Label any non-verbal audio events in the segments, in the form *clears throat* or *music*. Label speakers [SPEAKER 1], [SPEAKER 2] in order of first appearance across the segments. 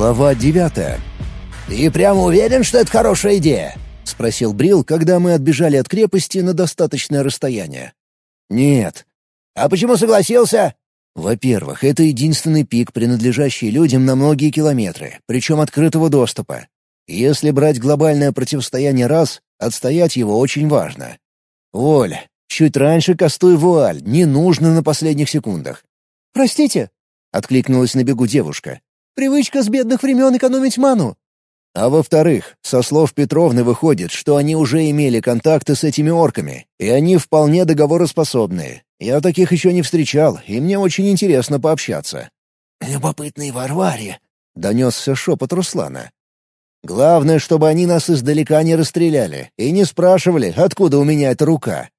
[SPEAKER 1] Глава девятая.
[SPEAKER 2] «Ты прямо уверен, что это хорошая идея?»
[SPEAKER 1] — спросил Брил, когда мы отбежали от крепости на достаточное расстояние. «Нет».
[SPEAKER 2] «А почему согласился?»
[SPEAKER 1] «Во-первых, это единственный пик, принадлежащий людям на многие километры, причем открытого доступа. Если брать глобальное противостояние раз, отстоять его очень важно. Воль, чуть раньше кастуй вуаль, не нужно на последних секундах».
[SPEAKER 3] «Простите», — откликнулась на бегу девушка. Привычка с бедных времен экономить ману.
[SPEAKER 1] А во-вторых, со слов Петровны выходит, что они уже имели контакты с этими орками, и они вполне договороспособные. Я таких еще не встречал, и мне очень интересно пообщаться.
[SPEAKER 2] «Любопытный Варваре», —
[SPEAKER 1] донесся шепот Руслана. «Главное, чтобы они нас издалека не расстреляли и не спрашивали, откуда у меня эта рука».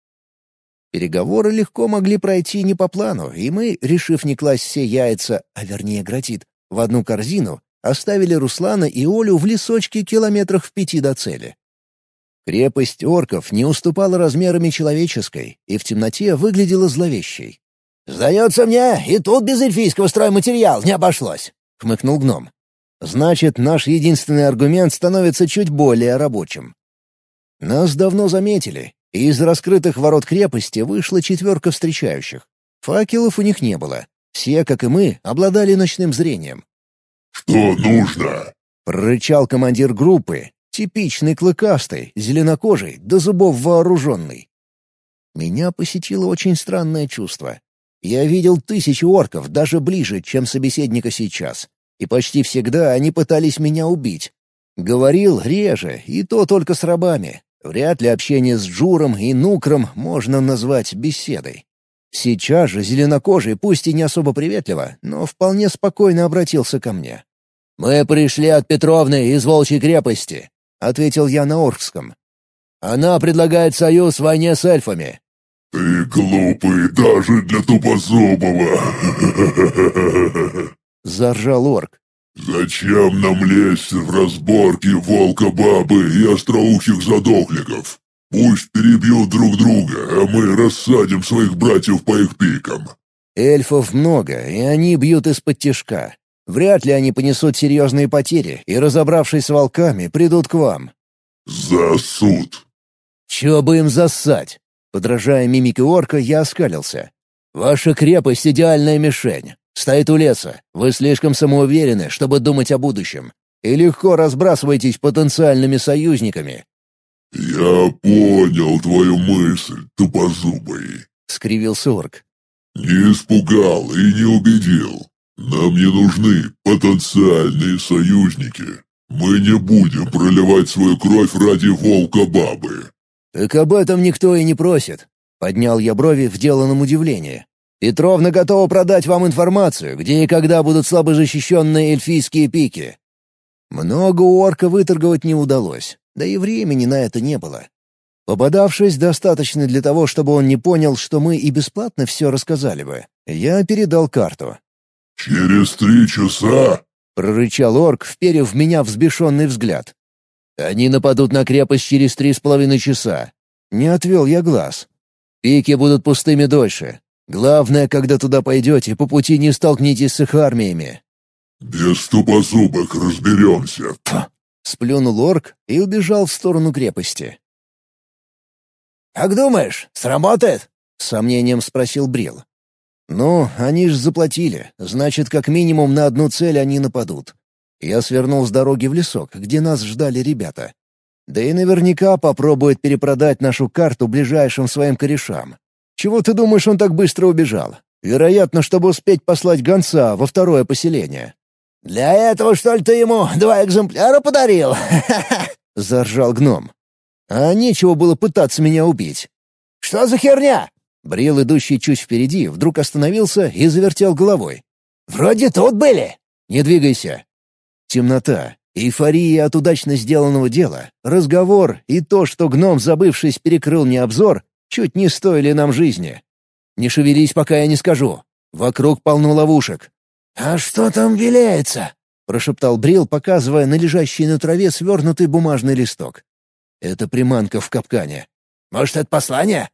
[SPEAKER 1] Переговоры легко могли пройти не по плану, и мы, решив не класть все яйца, а вернее гратит, в одну корзину оставили Руслана и Олю в лесочке километрах в пяти до цели. Крепость орков не уступала размерами человеческой и в темноте выглядела зловещей.
[SPEAKER 2] «Сдается мне, и тут без эльфийского стройматериала не обошлось», —
[SPEAKER 1] хмыкнул гном. «Значит, наш единственный аргумент становится чуть более рабочим. Нас давно заметили, и из раскрытых ворот крепости вышла четверка встречающих. Факелов у них не было, все, как и мы, обладали ночным зрением.
[SPEAKER 4] «Что нужно?»
[SPEAKER 1] — прорычал командир группы, типичный клыкастый, зеленокожий, до зубов вооруженный. Меня посетило очень странное чувство. Я видел тысячи орков даже ближе, чем собеседника сейчас, и почти всегда они пытались меня убить. Говорил реже, и то только с рабами. Вряд ли общение с Джуром и Нукром можно назвать беседой. Сейчас же зеленокожий, пусть и не особо приветливо, но вполне спокойно обратился ко мне.
[SPEAKER 2] «Мы пришли от Петровны из Волчьей крепости», — ответил я на Оркском. «Она предлагает союз в войне с эльфами».
[SPEAKER 4] «Ты глупый даже для тупозубого!» *laughs*
[SPEAKER 1] — заржал орк.
[SPEAKER 4] «Зачем нам лезть в разборки волка-бабы и остроухих задохликов? Пусть перебьют друг друга, а мы рассадим своих братьев по их пикам».
[SPEAKER 1] «Эльфов много, и они бьют из-под тишка. Вряд ли они понесут серьезные потери, и, разобравшись с волками, придут к вам».
[SPEAKER 4] «За суд!»
[SPEAKER 1] «Чего бы им зассать?» Подражая мимике орка, я оскалился. «Ваша крепость — идеальная мишень. Стоит у леса. Вы слишком самоуверены, чтобы думать о будущем. И легко разбрасываетесь потенциальными союзниками.
[SPEAKER 4] «Я понял твою мысль, тупозубый», —
[SPEAKER 1] скривился орк.
[SPEAKER 4] «Не испугал и не убедил. Нам не нужны потенциальные союзники. Мы не будем проливать свою кровь ради волка-бабы».
[SPEAKER 1] «Так об этом никто и не просит», — поднял я брови в деланном удивлении. «Петровна готова продать вам информацию, где и когда будут слабо защищенные эльфийские пики». Много у орка выторговать не удалось. Да и времени на это не было. Попадавшись достаточно для того, чтобы он не понял, что мы и бесплатно все рассказали бы, я передал карту.
[SPEAKER 4] «Через три часа?»
[SPEAKER 1] — прорычал орк, вперев в меня взбешенный взгляд. «Они нападут на крепость через три с половиной часа». Не отвел я глаз. «Пики будут пустыми дольше. Главное, когда туда пойдете, по пути не столкнитесь с их армиями».
[SPEAKER 4] «Без тупозубок разберемся»,
[SPEAKER 1] Сплюнул орк и убежал в сторону крепости.
[SPEAKER 2] «Как думаешь, сработает?»
[SPEAKER 1] — с сомнением спросил Брил. «Ну, они ж заплатили, значит, как минимум на одну цель они нападут». Я свернул с дороги в лесок, где нас ждали ребята. Да и наверняка попробует перепродать нашу карту ближайшим своим корешам. Чего ты думаешь, он так быстро убежал? Вероятно, чтобы успеть послать гонца во второе поселение.
[SPEAKER 2] «Для этого, что ли, ты ему два экземпляра подарил?» *laughs*
[SPEAKER 1] — заржал гном. «А нечего было пытаться меня убить».
[SPEAKER 2] «Что за херня?»
[SPEAKER 1] Брил, идущий чуть впереди, вдруг остановился и завертел головой.
[SPEAKER 2] «Вроде тут были».
[SPEAKER 1] «Не двигайся». Темнота, эйфория от удачно сделанного дела, разговор и то, что гном, забывшись, перекрыл мне обзор, чуть не стоили нам жизни. «Не шевелись, пока я не скажу. Вокруг полно ловушек.
[SPEAKER 2] «А что там белеется?»
[SPEAKER 1] — прошептал Брил, показывая на лежащий на траве свернутый бумажный листок. «Это приманка в капкане».
[SPEAKER 2] «Может, это послание?»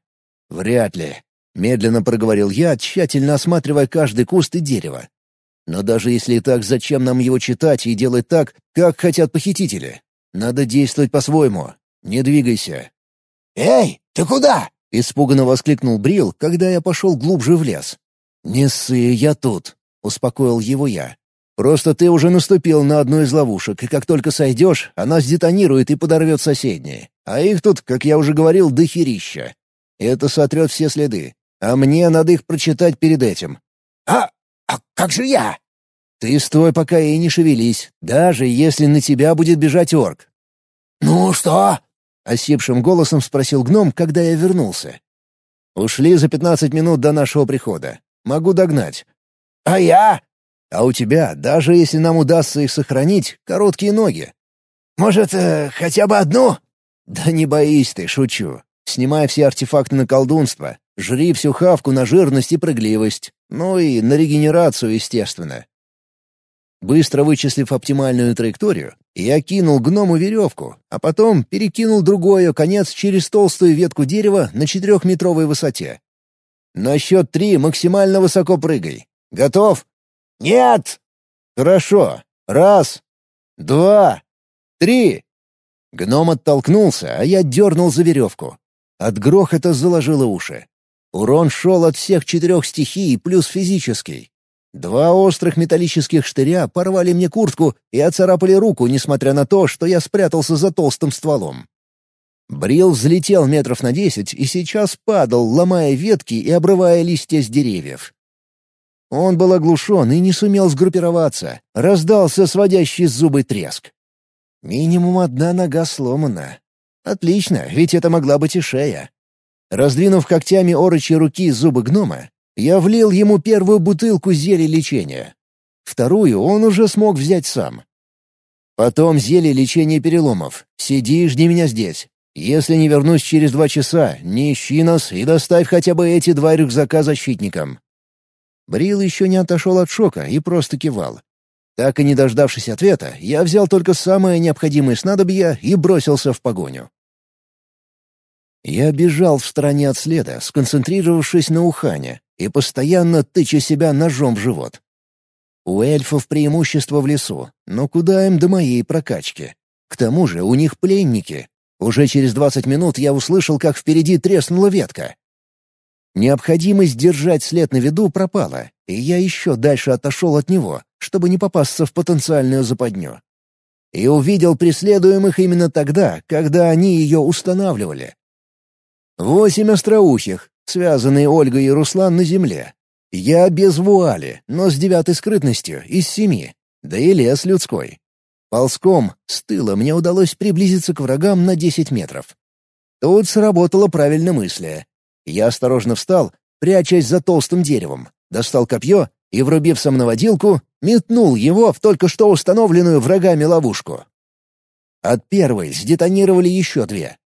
[SPEAKER 1] «Вряд ли», — медленно проговорил я, тщательно осматривая каждый куст и дерево. Но даже если так, зачем нам его читать и делать так, как хотят похитители? Надо действовать по-своему. Не двигайся.
[SPEAKER 2] «Эй, ты куда?»
[SPEAKER 1] — испуганно воскликнул Брил, когда я пошел глубже в лес. «Не ссы, я тут», — успокоил его я. «Просто ты уже наступил на одну из ловушек, и как только сойдешь, она сдетонирует и подорвет соседние. А их тут, как я уже говорил, дохерища. Это сотрет все следы. А мне надо их прочитать перед этим».
[SPEAKER 2] «А, а как же я?»
[SPEAKER 1] «Ты стой пока и не шевелись, даже если на тебя будет бежать орк».
[SPEAKER 2] «Ну что?»
[SPEAKER 1] — осипшим голосом спросил гном, когда я вернулся. «Ушли за пятнадцать минут до нашего прихода. Могу догнать».
[SPEAKER 2] «А я?»
[SPEAKER 1] «А у тебя, даже если нам удастся их сохранить, короткие ноги».
[SPEAKER 2] «Может, э, хотя бы одну?»
[SPEAKER 1] «Да не боись ты, шучу. Снимай все артефакты на колдунство, жри всю хавку на жирность и прыгливость, ну и на регенерацию, естественно». Быстро вычислив оптимальную траекторию, я кинул гному веревку, а потом перекинул другой ее конец через толстую ветку дерева на четырехметровой высоте. На счет три максимально высоко прыгай. Готов?
[SPEAKER 2] Нет!
[SPEAKER 1] Хорошо. Раз, два, три. Гном оттолкнулся, а я дернул за веревку. От грохота заложило уши. Урон шел от всех четырех стихий плюс физический. Два острых металлических штыря порвали мне куртку и оцарапали руку, несмотря на то, что я спрятался за толстым стволом. Брил взлетел метров на десять и сейчас падал, ломая ветки и обрывая листья с деревьев. Он был оглушен и не сумел сгруппироваться. Раздался сводящий зубы треск. Минимум одна нога сломана. Отлично, ведь это могла быть и шея. Раздвинув когтями орочьи руки зубы гнома, я влил ему первую бутылку зелья лечения. Вторую он уже смог взять сам. Потом зелье лечения переломов. Сиди и жди меня здесь. Если не вернусь через два часа, не ищи нас и доставь хотя бы эти два рюкзака защитникам». Брил еще не отошел от шока и просто кивал. Так и не дождавшись ответа, я взял только самое необходимое снадобье и бросился в погоню. Я бежал в стороне от следа, сконцентрировавшись на ухане и постоянно тыча себя ножом в живот. У эльфов преимущество в лесу, но куда им до моей прокачки? К тому же у них пленники, уже через двадцать минут я услышал, как впереди треснула ветка. Необходимость держать след на виду пропала, и я еще дальше отошел от него, чтобы не попасться в потенциальную западню. И увидел преследуемых именно тогда, когда они ее устанавливали. Восемь остроухих, связанные Ольгой и Руслан на земле. Я без вуали, но с девятой скрытностью, из семи, да и лес людской. Ползком, с тыла мне удалось приблизиться к врагам на десять метров. Тут сработало правильно мысли. Я осторожно встал, прячась за толстым деревом, достал копье и, врубив самонаводилку, метнул его в только что установленную врагами ловушку. От первой сдетонировали еще две.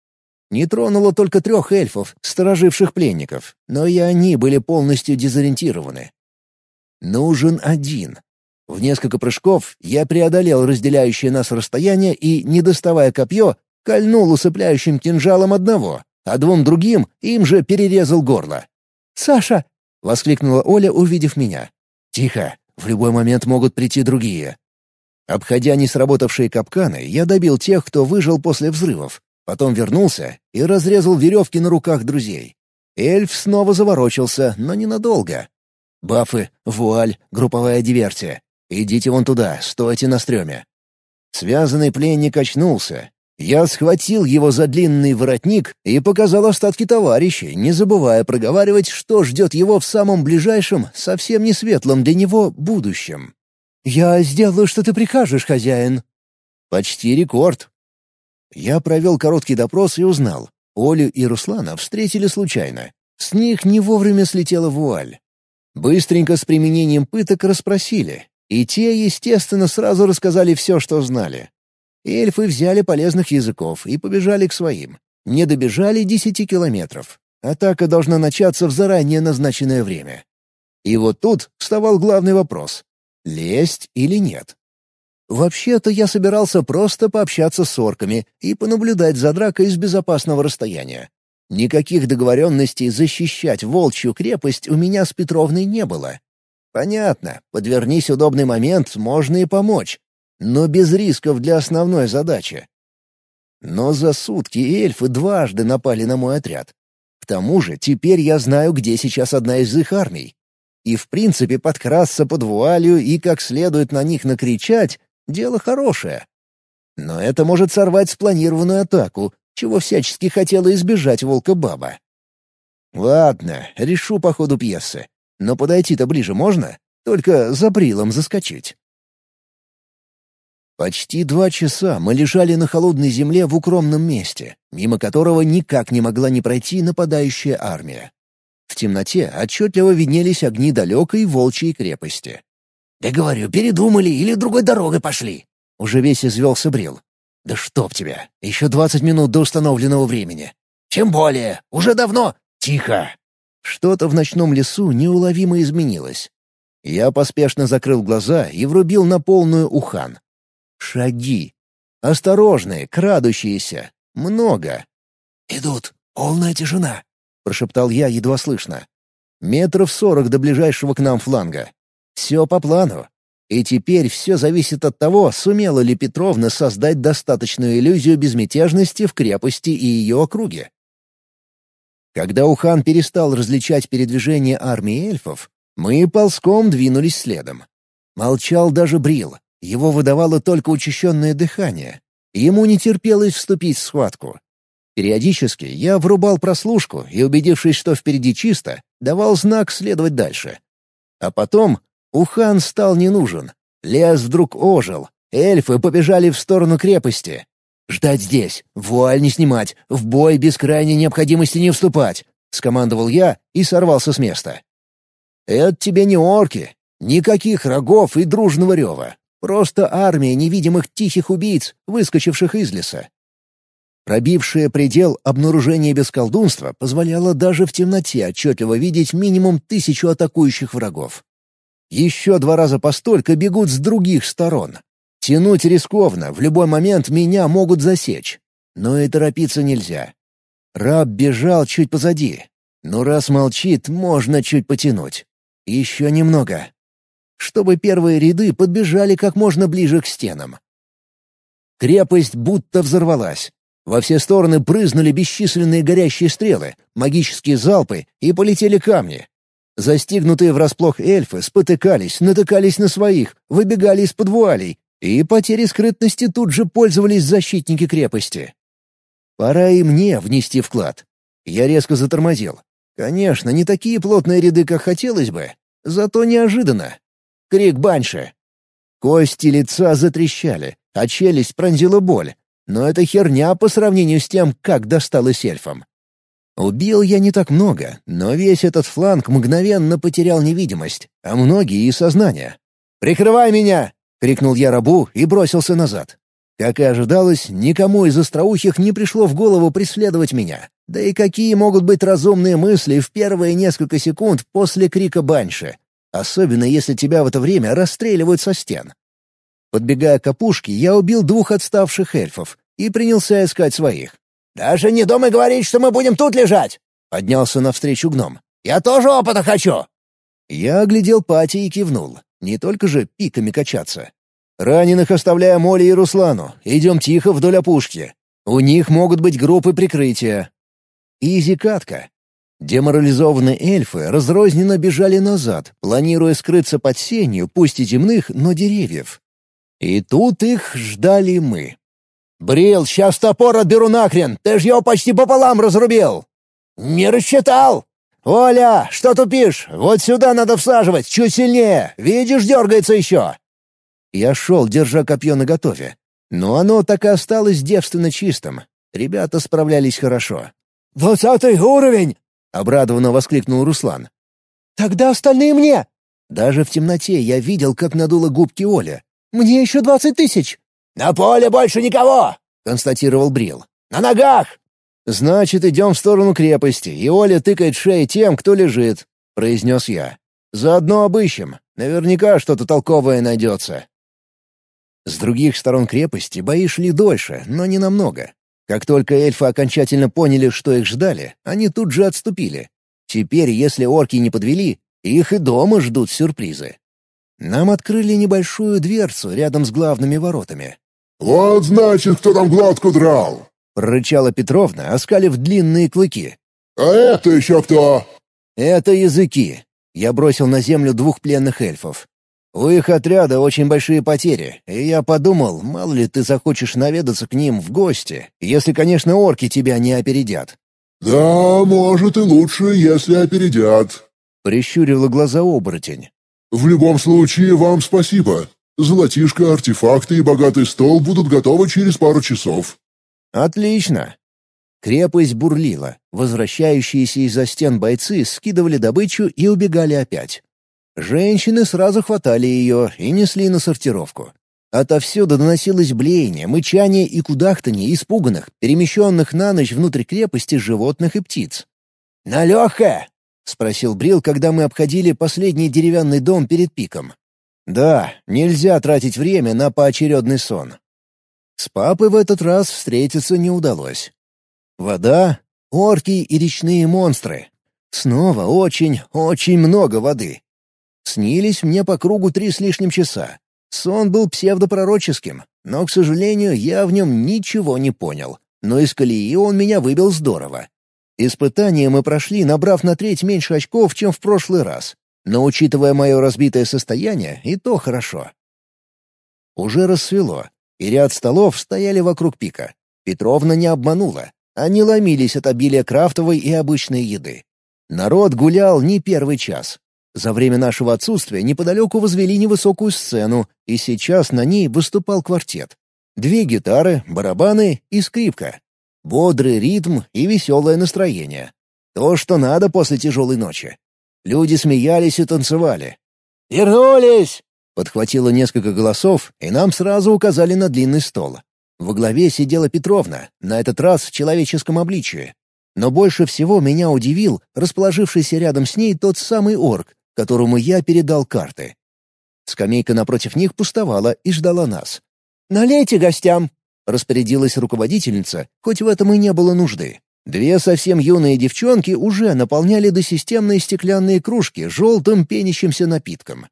[SPEAKER 1] Не тронуло только трех эльфов, стороживших пленников, но и они были полностью дезориентированы. Нужен один, в несколько прыжков я преодолел разделяющее нас расстояние и, не доставая копье, кольнул усыпляющим кинжалом одного, а двум другим им же перерезал горло. «Саша!» — воскликнула Оля, увидев меня. «Тихо, в любой момент могут прийти другие». Обходя несработавшие капканы, я добил тех, кто выжил после взрывов. Потом вернулся и разрезал веревки на руках друзей. Эльф снова заворочился, но ненадолго. Бафы, вуаль, групповая диверсия. «Идите вон туда, стойте на стреме». Связанный пленник очнулся. Я схватил его за длинный воротник и показал остатки товарищей, не забывая проговаривать, что ждет его в самом ближайшем, совсем не светлом для него, будущем. «Я сделаю, что ты прикажешь, хозяин». Почти рекорд. Я провел короткий допрос и узнал. Олю и Руслана встретили случайно. С них не вовремя слетела вуаль. Быстренько с применением пыток расспросили, и те, естественно, сразу рассказали все, что знали. Эльфы взяли полезных языков и побежали к своим. Не добежали десяти километров. Атака должна начаться в заранее назначенное время. И вот тут вставал главный вопрос — лезть или нет? Вообще-то я собирался просто пообщаться с орками и понаблюдать за дракой с безопасного расстояния. Никаких договоренностей защищать волчью крепость у меня с Петровной не было. Понятно, подвернись удобный момент, можно и помочь. Но без рисков для основной задачи. Но за сутки эльфы дважды напали на мой отряд. К тому же теперь я знаю, где сейчас одна из их армий. И в принципе подкрасться под вуалью и как следует на них накричать — дело хорошее. Но это может сорвать спланированную атаку, чего всячески хотела избежать волка-баба. Ладно, решу по ходу пьесы. Но подойти-то ближе можно? Только за брилом заскочить. Почти два часа мы лежали на холодной земле в укромном месте, мимо которого никак не могла не пройти нападающая армия. В темноте отчетливо виднелись огни далекой волчьей крепости.
[SPEAKER 2] «Да говорю, передумали или другой дорогой пошли!»
[SPEAKER 1] Уже весь извелся Брил. «Да чтоб тебя! Еще двадцать минут до установленного времени!»
[SPEAKER 2] «Чем более! Уже давно...» «Тихо!»
[SPEAKER 1] Что-то в ночном лесу неуловимо изменилось. Я поспешно закрыл глаза и врубил на полную ухан. Шаги. Осторожные, крадущиеся. Много.
[SPEAKER 2] «Идут. Полная тишина», —
[SPEAKER 1] прошептал я едва слышно. Метров сорок до ближайшего к нам фланга. Все по плану. И теперь все зависит от того, сумела ли Петровна создать достаточную иллюзию безмятежности в крепости и ее округе. Когда Ухан перестал различать передвижение армии эльфов, мы ползком двинулись следом. Молчал даже Брил, его выдавало только учащенное дыхание. Ему не терпелось вступить в схватку. Периодически я врубал прослушку и, убедившись, что впереди чисто, давал знак следовать дальше. А потом Ухан стал не нужен. Лес вдруг ожил. Эльфы побежали в сторону крепости. «Ждать здесь, вуаль не снимать, в бой без крайней необходимости не вступать», — скомандовал я и сорвался с места. «Это тебе не орки. Никаких рогов и дружного рева. Просто армия невидимых тихих убийц, выскочивших из леса. Пробившее предел обнаружения без колдунства позволяло даже в темноте отчетливо видеть минимум тысячу атакующих врагов. Еще два раза постолько бегут с других сторон. Тянуть рискованно, в любой момент меня могут засечь. Но и торопиться нельзя. Раб бежал чуть позади. Но раз молчит, можно чуть потянуть. Еще немного чтобы первые ряды подбежали как можно ближе к стенам. Крепость будто взорвалась. Во все стороны брызнули бесчисленные горящие стрелы, магические залпы и полетели камни. Застигнутые врасплох эльфы спотыкались, натыкались на своих, выбегали из-под вуалей, и потери скрытности тут же пользовались защитники крепости. Пора и мне внести вклад. Я резко затормозил. Конечно, не такие плотные ряды, как хотелось бы, зато неожиданно. Крик банши. Кости лица затрещали, а челюсть пронзила боль. Но это херня по сравнению с тем, как досталось эльфам. Убил я не так много, но весь этот фланг мгновенно потерял невидимость, а многие и сознание. «Прикрывай меня!» — крикнул я рабу и бросился назад. Как и ожидалось, никому из остроухих не пришло в голову преследовать меня. Да и какие могут быть разумные мысли в первые несколько секунд после крика банши? Особенно если тебя в это время расстреливают со стен. Подбегая к опушке, я убил двух отставших эльфов и принялся искать своих.
[SPEAKER 2] «Даже не думай говорить, что мы будем тут лежать!»
[SPEAKER 1] — поднялся навстречу гном.
[SPEAKER 2] «Я тоже опыта хочу!»
[SPEAKER 1] Я оглядел пати и кивнул. Не только же пиками качаться. «Раненых оставляем Оле и Руслану. Идем тихо вдоль опушки. У них могут быть группы прикрытия». Изи катка. Деморализованные эльфы разрозненно бежали назад, планируя скрыться под сенью, пусть и земных, но деревьев. И тут их ждали мы.
[SPEAKER 2] «Брил, сейчас топор отберу нахрен! Ты ж его почти пополам разрубил!» «Не рассчитал!» «Оля, что тупишь? Вот сюда надо всаживать, чуть сильнее! Видишь, дергается еще!»
[SPEAKER 1] Я шел, держа копье наготове. Но оно так и осталось девственно чистым. Ребята справлялись хорошо.
[SPEAKER 2] «Двадцатый уровень!
[SPEAKER 1] — обрадованно воскликнул Руслан.
[SPEAKER 3] «Тогда остальные мне!»
[SPEAKER 1] Даже в темноте я видел, как надула губки Оля.
[SPEAKER 3] «Мне еще двадцать тысяч!»
[SPEAKER 2] «На поле больше никого!»
[SPEAKER 1] — констатировал Брил.
[SPEAKER 2] «На ногах!»
[SPEAKER 1] «Значит, идем в сторону крепости, и Оля тыкает шеи тем, кто лежит», — произнес я. «Заодно обыщем. Наверняка что-то толковое найдется». С других сторон крепости бои шли дольше, но не намного. Как только эльфы окончательно поняли, что их ждали, они тут же отступили. Теперь, если орки не подвели, Их и дома ждут сюрпризы. Нам открыли небольшую дверцу рядом с главными воротами.
[SPEAKER 4] «Вот значит, кто там глотку драл!»
[SPEAKER 1] — прорычала Петровна, оскалив длинные клыки.
[SPEAKER 4] «А это еще кто?»
[SPEAKER 1] «Это языки». Я бросил на землю двух пленных эльфов. У их отряда очень большие потери, и я подумал, мало ли ты захочешь наведаться к ним в гости, если, конечно, орки тебя не опередят.
[SPEAKER 4] «Да, может и лучше, если опередят», —
[SPEAKER 1] прищурила глаза оборотень.
[SPEAKER 4] «В любом случае, вам спасибо. Золотишко, артефакты и богатый стол будут готовы через пару часов».
[SPEAKER 1] «Отлично». Крепость бурлила. Возвращающиеся из-за стен бойцы скидывали добычу и убегали опять. Женщины сразу хватали ее и несли на сортировку. Отовсюду доносилось блеяние, мычание и кудахтанье испуганных, перемещенных на ночь внутрь крепости животных и птиц. «На легкое!» — спросил Брил, когда мы обходили последний деревянный дом перед пиком. «Да, нельзя тратить время на поочередный сон». С папой в этот раз встретиться не удалось. Вода, орки и речные монстры. Снова очень, очень много воды. Снились мне по кругу три с лишним часа. Сон был псевдопророческим, но, к сожалению, я в нем ничего не понял. Но из колеи он меня выбил здорово. Испытание мы прошли, набрав на треть меньше очков, чем в прошлый раз. Но, учитывая мое разбитое состояние, и то хорошо. Уже рассвело, и ряд столов стояли вокруг пика. Петровна не обманула. Они ломились от обилия крафтовой и обычной еды. Народ гулял не первый час. За время нашего отсутствия неподалеку возвели невысокую сцену, и сейчас на ней выступал квартет. Две гитары, барабаны и скрипка. Бодрый ритм и веселое настроение. То, что надо после тяжелой ночи. Люди смеялись и танцевали.
[SPEAKER 2] «Вернулись!»
[SPEAKER 1] — подхватило несколько голосов, и нам сразу указали на длинный стол. Во главе сидела Петровна, на этот раз в человеческом обличии. Но больше всего меня удивил расположившийся рядом с ней тот самый орк, которому я передал карты. Скамейка напротив них пустовала и ждала нас.
[SPEAKER 2] «Налейте гостям!»
[SPEAKER 1] — распорядилась руководительница, хоть в этом и не было нужды. Две совсем юные девчонки уже наполняли досистемные стеклянные кружки желтым пенящимся напитком.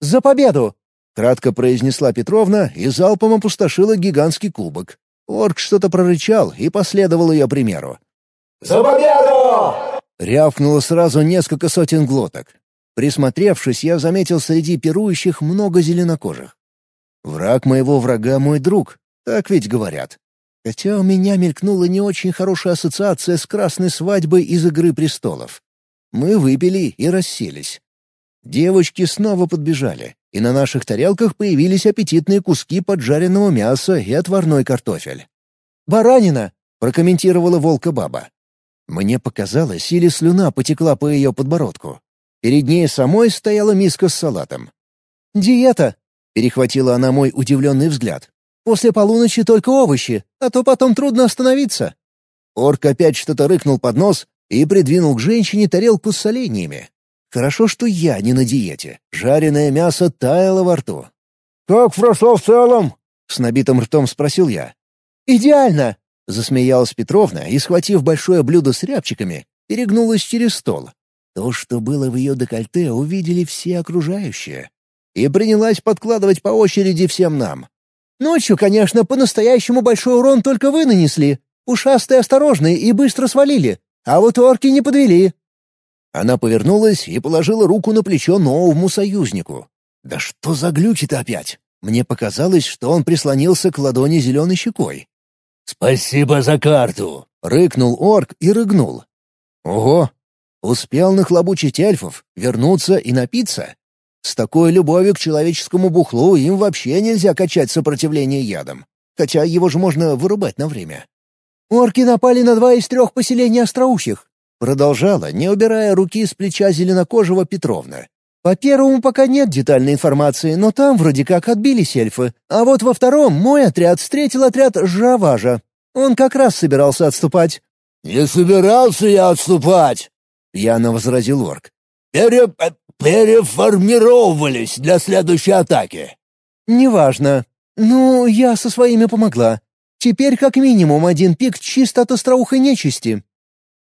[SPEAKER 2] «За победу!»
[SPEAKER 1] — кратко произнесла Петровна и залпом опустошила гигантский кубок. Орк что-то прорычал и последовал ее примеру.
[SPEAKER 2] «За победу!»
[SPEAKER 1] — рявкнуло сразу несколько сотен глоток. Присмотревшись, я заметил среди пирующих много зеленокожих. Враг моего врага — мой друг, так ведь говорят. Хотя у меня мелькнула не очень хорошая ассоциация с красной свадьбой из «Игры престолов». Мы выпили и расселись. Девочки снова подбежали, и на наших тарелках появились аппетитные куски поджаренного мяса и отварной картофель.
[SPEAKER 2] «Баранина!»
[SPEAKER 1] — прокомментировала волка-баба. Мне показалось, или слюна потекла по ее подбородку. Перед ней самой стояла миска с салатом.
[SPEAKER 2] «Диета!»
[SPEAKER 1] — перехватила она мой удивленный взгляд.
[SPEAKER 2] «После полуночи только овощи, а то потом трудно остановиться».
[SPEAKER 1] Орк опять что-то рыкнул под нос и придвинул к женщине тарелку с соленьями. Хорошо, что я не на диете. Жареное мясо таяло во рту.
[SPEAKER 2] «Как прошло в целом?»
[SPEAKER 1] — с набитым ртом спросил я.
[SPEAKER 2] «Идеально!»
[SPEAKER 1] — засмеялась Петровна и, схватив большое блюдо с рябчиками, перегнулась через стол. То, что было в ее декольте, увидели все окружающие. И принялась подкладывать по очереди всем нам.
[SPEAKER 2] «Ночью, конечно, по-настоящему большой урон только вы нанесли. Ушастые осторожные и быстро свалили. А вот орки не подвели».
[SPEAKER 1] Она повернулась и положила руку на плечо новому союзнику. «Да что за глюки-то опять?» Мне показалось, что он прислонился к ладони зеленой щекой.
[SPEAKER 2] «Спасибо за карту!»
[SPEAKER 1] — рыкнул орк и рыгнул. «Ого, Успел нахлобучить эльфов, вернуться и напиться? С такой любовью к человеческому бухлу им вообще нельзя качать сопротивление ядом. Хотя его же можно вырубать на время.
[SPEAKER 2] «Орки напали на два из трех поселений остроухих», —
[SPEAKER 1] продолжала, не убирая руки с плеча зеленокожего Петровна.
[SPEAKER 2] «По первому пока нет детальной информации, но там вроде как отбились эльфы. А вот во втором мой отряд встретил отряд Жаважа. Он как раз собирался отступать».
[SPEAKER 3] «Не собирался я отступать!»
[SPEAKER 1] — пьяно возразил орк.
[SPEAKER 3] Пере... «Переформировывались для следующей атаки».
[SPEAKER 2] «Неважно. Ну, я со своими помогла. Теперь как минимум один пик чисто от остроухой нечисти».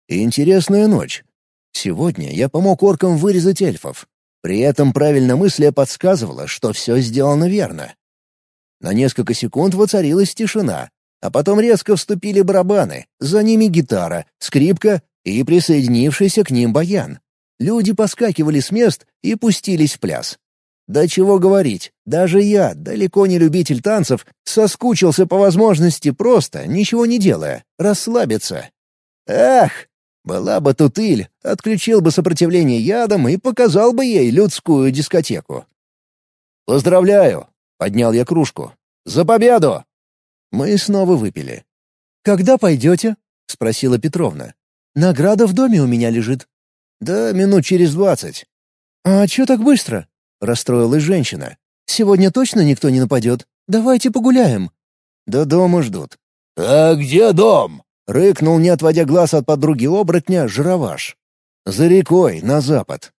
[SPEAKER 1] Интересная ночь. Сегодня я помог оркам вырезать эльфов. При этом правильно мысля подсказывала, что все сделано верно. На несколько секунд воцарилась тишина, а потом резко вступили барабаны, за ними гитара, скрипка и присоединившийся к ним баян. Люди поскакивали с мест и пустились в пляс. Да чего говорить, даже я, далеко не любитель танцев, соскучился по возможности просто, ничего не делая, расслабиться. Эх, была бы тут Иль, отключил бы сопротивление ядом и показал бы ей людскую дискотеку. «Поздравляю!» — поднял я кружку. «За победу!» Мы снова выпили.
[SPEAKER 3] «Когда пойдете?» — спросила Петровна. «Награда в доме у меня лежит».
[SPEAKER 1] «Да минут через двадцать».
[SPEAKER 3] «А чё так быстро?» — расстроилась женщина. «Сегодня точно никто не нападет? Давайте погуляем».
[SPEAKER 1] «До дома ждут».
[SPEAKER 2] «А где дом?»
[SPEAKER 1] — рыкнул, не отводя глаз от подруги оборотня, жироваш. «За рекой, на запад».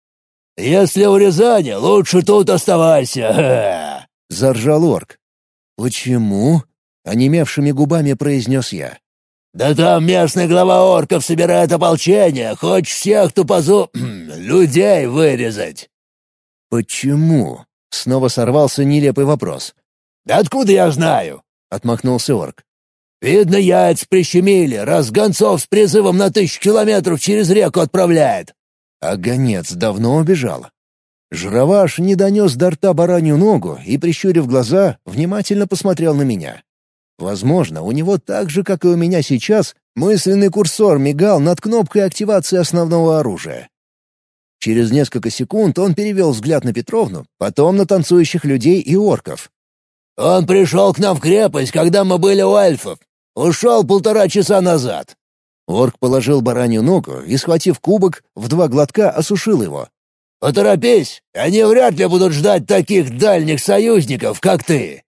[SPEAKER 2] «Если в Рязани, лучше тут оставайся!»
[SPEAKER 1] — заржал орк. «Почему?» — онемевшими губами произнес я.
[SPEAKER 2] «Да там местный глава орков собирает ополчение, хочет всех тупозу... *clears throat* людей вырезать!»
[SPEAKER 1] «Почему?» — снова сорвался нелепый вопрос.
[SPEAKER 2] «Да откуда я знаю?»
[SPEAKER 1] — отмахнулся орк.
[SPEAKER 2] «Видно, яйц прищемили, раз гонцов с призывом на тысячу километров через реку отправляет».
[SPEAKER 1] А гонец давно убежал. Жироваш не донес до рта баранью ногу и, прищурив глаза, внимательно посмотрел на меня. Возможно, у него так же, как и у меня сейчас, мысленный курсор мигал над кнопкой активации основного оружия. Через несколько секунд он перевел взгляд на Петровну, потом на танцующих людей и орков.
[SPEAKER 2] «Он пришел к нам в крепость, когда мы были у эльфов. Ушел полтора часа назад».
[SPEAKER 1] Орк положил баранью ногу и, схватив кубок, в два глотка осушил его.
[SPEAKER 2] «Поторопись, они вряд ли будут ждать таких дальних союзников, как ты».